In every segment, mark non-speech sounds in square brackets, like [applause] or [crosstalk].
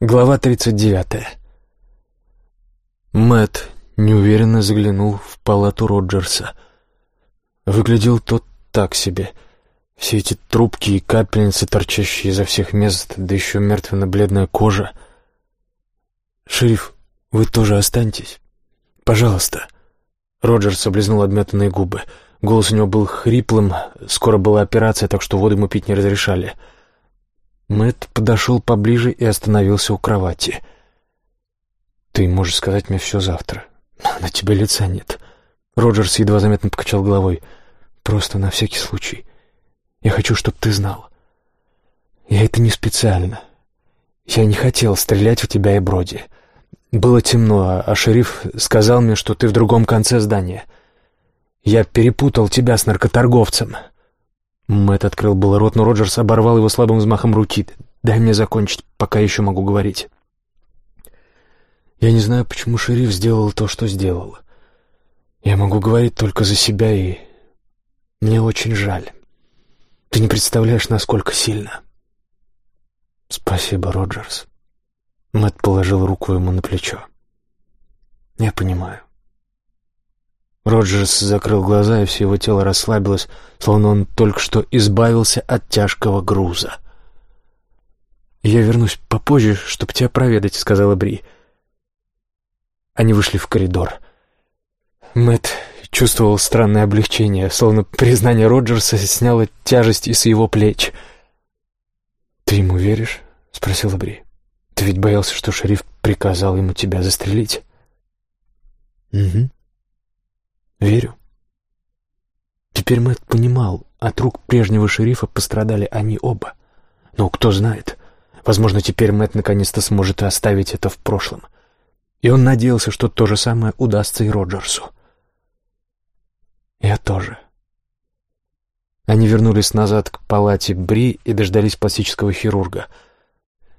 Глава 39. Мэт неуверенно заглянул в палату Роджерса. Выглядел тот так себе. Все эти трубки и капельницы, торчащие изо всех мест, да еще мертвенно-бледная кожа. «Шериф, вы тоже останьтесь? Пожалуйста». Роджерс облизнул обметанные губы. Голос у него был хриплым, скоро была операция, так что воду ему пить не разрешали. «Пожалуйста». Мэт подошел поближе и остановился у кровати. «Ты можешь сказать мне все завтра. На тебе лица нет». Роджерс едва заметно покачал головой. «Просто на всякий случай. Я хочу, чтобы ты знал. Я это не специально. Я не хотел стрелять в тебя и Броди. Было темно, а шериф сказал мне, что ты в другом конце здания. Я перепутал тебя с наркоторговцем». Мэтт открыл был рот, но Роджерс оборвал его слабым взмахом руки. «Дай мне закончить, пока еще могу говорить». «Я не знаю, почему шериф сделал то, что сделал. Я могу говорить только за себя, и мне очень жаль. Ты не представляешь, насколько сильно». «Спасибо, Роджерс». Мэтт положил руку ему на плечо. «Я понимаю. Роджерс закрыл глаза, и все его тело расслабилось, словно он только что избавился от тяжкого груза. «Я вернусь попозже, чтобы тебя проведать», — сказала Бри. Они вышли в коридор. Мэт чувствовал странное облегчение, словно признание Роджерса сняло тяжесть с его плеч. «Ты ему веришь?» — спросила Бри. «Ты ведь боялся, что шериф приказал ему тебя застрелить?» «Угу», Верю. Теперь Мэтт понимал, от рук прежнего шерифа пострадали они оба. Но кто знает, возможно, теперь Мэтт наконец-то сможет оставить это в прошлом. И он надеялся, что то же самое удастся и Роджерсу. Я тоже. Они вернулись назад к палате Бри и дождались пластического хирурга.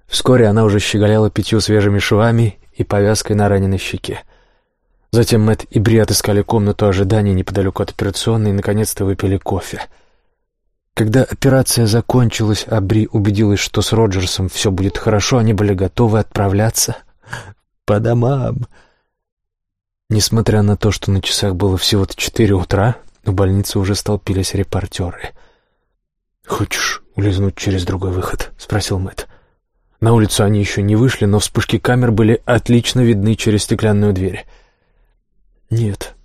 Вскоре она уже щеголяла пятью свежими швами и повязкой на раненой щеке. Затем Мэтт и Бри отыскали комнату ожидания неподалеку от операционной и наконец-то выпили кофе. Когда операция закончилась, а Бри убедилась, что с Роджерсом все будет хорошо, они были готовы отправляться по домам. Несмотря на то, что на часах было всего-то четыре утра, у больницы уже столпились репортеры. «Хочешь улизнуть через другой выход?» — спросил Мэтт. На улицу они еще не вышли, но вспышки камер были отлично видны через стеклянную дверь. «Нет,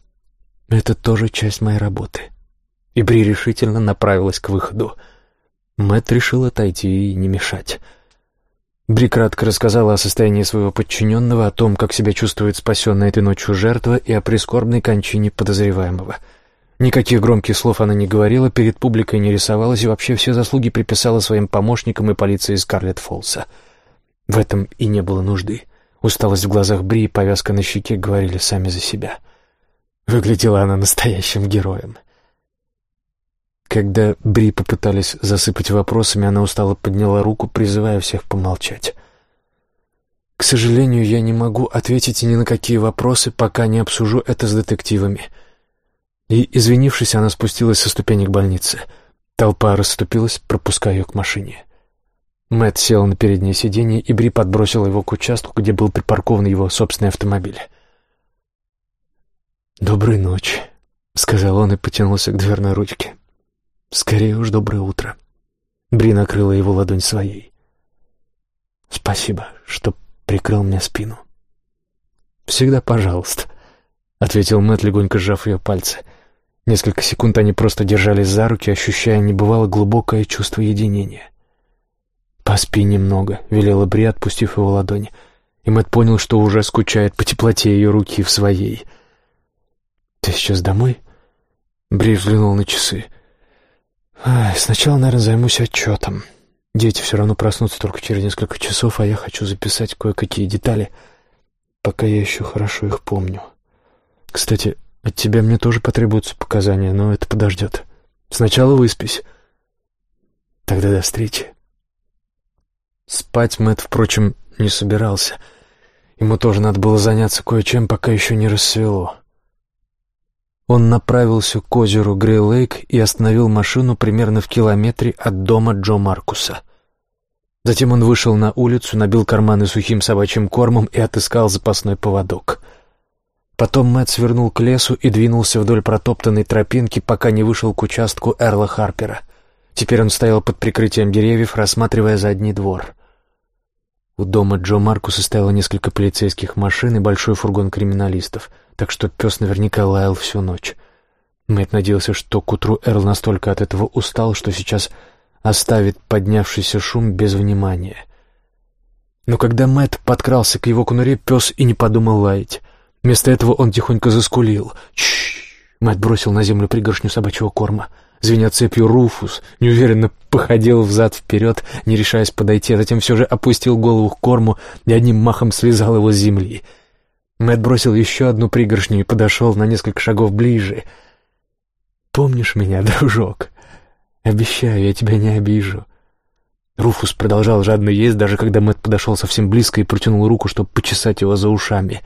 это тоже часть моей работы». И Бри решительно направилась к выходу. Мэт решил отойти и не мешать. Бри кратко рассказала о состоянии своего подчиненного, о том, как себя чувствует спасенная этой ночью жертва и о прискорбной кончине подозреваемого. Никаких громких слов она не говорила, перед публикой не рисовалась и вообще все заслуги приписала своим помощникам и полиции Скарлетт Фолса. В этом и не было нужды. Усталость в глазах Бри и повязка на щеке говорили сами за себя — Выглядела она настоящим героем. Когда Бри попытались засыпать вопросами, она устало подняла руку, призывая всех помолчать. «К сожалению, я не могу ответить ни на какие вопросы, пока не обсужу это с детективами». И, извинившись, она спустилась со ступенек больницы. Толпа расступилась, пропуская ее к машине. Мэтт сел на переднее сиденье, и Бри подбросила его к участку, где был припаркован его собственный автомобиль. «Доброй ночи», — сказал он и потянулся к дверной ручке. «Скорее уж доброе утро». Бри накрыла его ладонь своей. «Спасибо, что прикрыл мне спину». «Всегда пожалуйста», — ответил Мэтт, легонько сжав ее пальцы. Несколько секунд они просто держались за руки, ощущая небывало глубокое чувство единения. «Поспи немного», — велела Бри, отпустив его ладонь. И Мэтт понял, что уже скучает по теплоте ее руки в своей — «Ты сейчас домой?» Бри взглянул на часы. Ай, «Сначала, наверное, займусь отчетом. Дети все равно проснутся только через несколько часов, а я хочу записать кое-какие детали, пока я еще хорошо их помню. Кстати, от тебя мне тоже потребуются показания, но это подождет. Сначала выспись. Тогда до встречи». Спать Мэтт, впрочем, не собирался. Ему тоже надо было заняться кое-чем, пока еще не рассвело. Он направился к озеру Грей-Лейк и остановил машину примерно в километре от дома Джо Маркуса. Затем он вышел на улицу, набил карманы сухим собачьим кормом и отыскал запасной поводок. Потом Мэтт свернул к лесу и двинулся вдоль протоптанной тропинки, пока не вышел к участку Эрла Харпера. Теперь он стоял под прикрытием деревьев, рассматривая задний двор. У дома Джо Маркуса стояло несколько полицейских машин и большой фургон криминалистов, так что пес наверняка лаял всю ночь. Мэтт надеялся, что к утру Эрл настолько от этого устал, что сейчас оставит поднявшийся шум без внимания. Но когда Мэтт подкрался к его конуре, пес и не подумал лаять. Вместо этого он тихонько заскулил. «Чш!» Мэтт бросил на землю пригоршню собачьего корма. Звеня цепью, Руфус неуверенно походил взад-вперед, не решаясь подойти, а затем все же опустил голову к корму и одним махом слезал его с земли. Мэтт бросил еще одну пригоршню и подошел на несколько шагов ближе. «Помнишь меня, дружок?» Обещаю, я тебя не обижу». Руфус продолжал жадно есть, даже когда Мэтт подошел совсем близко и протянул руку, чтобы почесать его за ушами.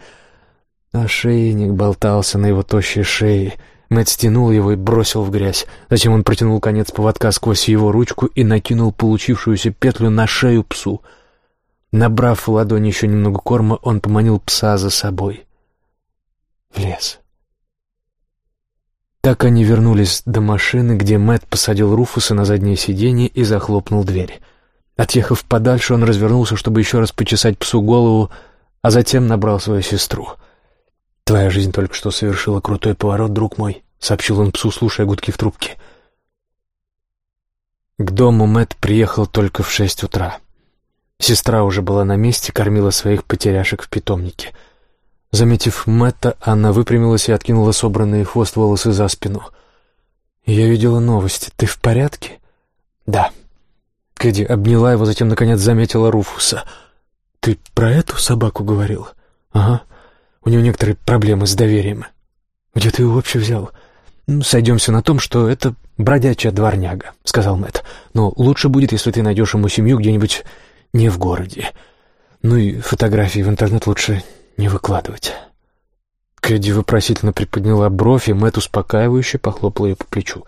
Ошейник болтался на его тощей шее. Мэтт стянул его и бросил в грязь. Затем он протянул конец поводка сквозь его ручку и накинул получившуюся петлю на шею псу. Набрав в ладони еще немного корма, он поманил пса за собой. В лес. Так они вернулись до машины, где Мэт посадил Руфуса на заднее сиденье и захлопнул дверь. Отъехав подальше, он развернулся, чтобы еще раз почесать псу голову, а затем набрал свою сестру. «Твоя жизнь только что совершила крутой поворот, друг мой», — сообщил он псу, слушая гудки в трубке. К дому Мэт приехал только в шесть утра. Сестра уже была на месте, кормила своих потеряшек в питомнике — Заметив Мэтта, она выпрямилась и откинула собранные хвост волосы за спину. «Я видела новости. Ты в порядке?» «Да». Кэдди обняла его, затем, наконец, заметила Руфуса. «Ты про эту собаку говорил?» «Ага. У нее некоторые проблемы с доверием». «Где ты его вообще взял?» «Ну, «Сойдемся на том, что это бродячая дворняга», — сказал Мэтт. «Но лучше будет, если ты найдешь ему семью где-нибудь не в городе. Ну и фотографии в интернет лучше не выкладывать. Кэдди вопросительно приподняла бровь, и Мэтт успокаивающе похлопал ее по плечу.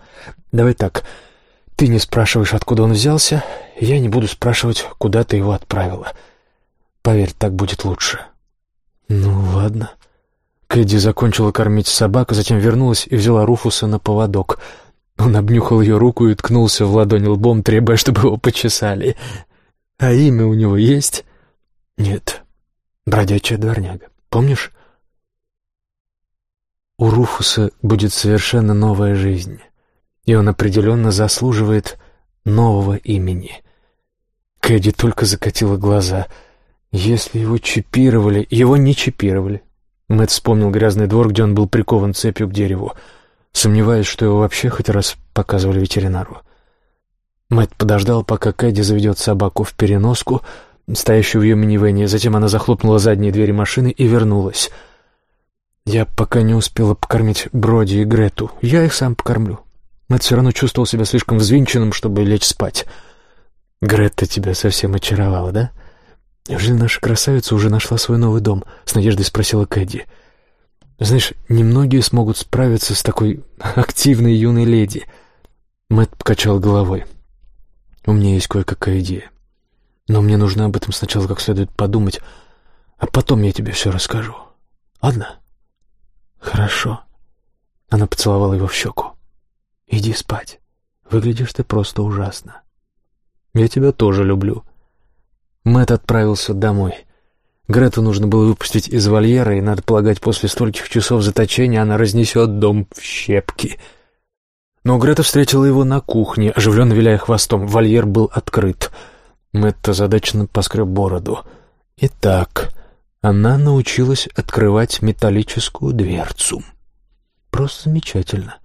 «Давай так, ты не спрашиваешь, откуда он взялся, я не буду спрашивать, куда ты его отправила. Поверь, так будет лучше». «Ну, ладно». Кэдди закончила кормить собак, затем вернулась и взяла Руфуса на поводок. Он обнюхал ее руку и ткнулся в ладонь лбом, требуя, чтобы его почесали. «А имя у него есть?» «Нет», бродячая дворняга. Помнишь? У Руфуса будет совершенно новая жизнь, и он определенно заслуживает нового имени. Кэдди только закатила глаза. Если его чипировали... Его не чипировали. Мэтт вспомнил грязный двор, где он был прикован цепью к дереву, сомневаясь, что его вообще хоть раз показывали ветеринару. Мэтт подождал, пока Кэдди заведет собаку в переноску — стоящую в ее минивэне. Затем она захлопнула задние двери машины и вернулась. Я пока не успела покормить Броди и Грету. Я их сам покормлю. Мэтт все равно чувствовал себя слишком взвинченным, чтобы лечь спать. Грета тебя совсем очаровала, да? Неужели наша красавица уже нашла свой новый дом? С надеждой спросила Кэдди. Знаешь, немногие смогут справиться с такой [laughs] активной юной леди. Мэтт покачал головой. У меня есть кое-какая идея. Но мне нужно об этом сначала как следует подумать, а потом я тебе все расскажу. Ладно? Хорошо. Она поцеловала его в щеку. Иди спать. Выглядишь ты просто ужасно. Я тебя тоже люблю. Мэт отправился домой. Грету нужно было выпустить из вольера, и, надо полагать, после стольких часов заточения она разнесет дом в щепки. Но Грета встретила его на кухне, оживленно виляя хвостом. Вольер был открыт — Мэтт озадаченно поскреб бороду. Итак, она научилась открывать металлическую дверцу. Просто замечательно.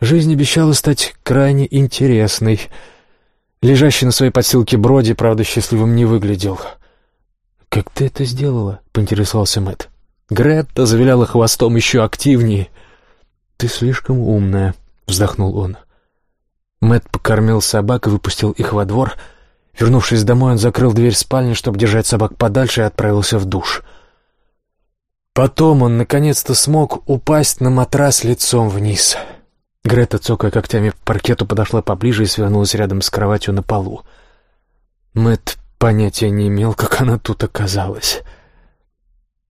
Жизнь обещала стать крайне интересной. Лежащий на своей подстилке Броди, правда, счастливым не выглядел. «Как ты это сделала?» — поинтересовался Мэтт. Гретта завиляла хвостом еще активнее. «Ты слишком умная», — вздохнул он. Мэтт покормил собак и выпустил их во двор — Вернувшись домой, он закрыл дверь спальни, чтобы держать собак подальше, и отправился в душ. Потом он наконец-то смог упасть на матрас лицом вниз. Грета, цокая когтями по паркету, подошла поближе и свернулась рядом с кроватью на полу. Мэт понятия не имел, как она тут оказалась.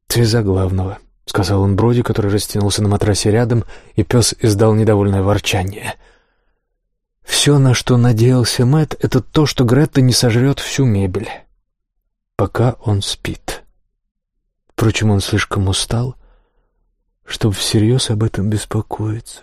«Ты за главного», — сказал он Броди, который растянулся на матрасе рядом, и пес издал недовольное ворчание. Все, на что надеялся Мэт, это то, что Гретта не сожрет всю мебель, пока он спит. Впрочем, он слишком устал, чтобы всерьез об этом беспокоиться.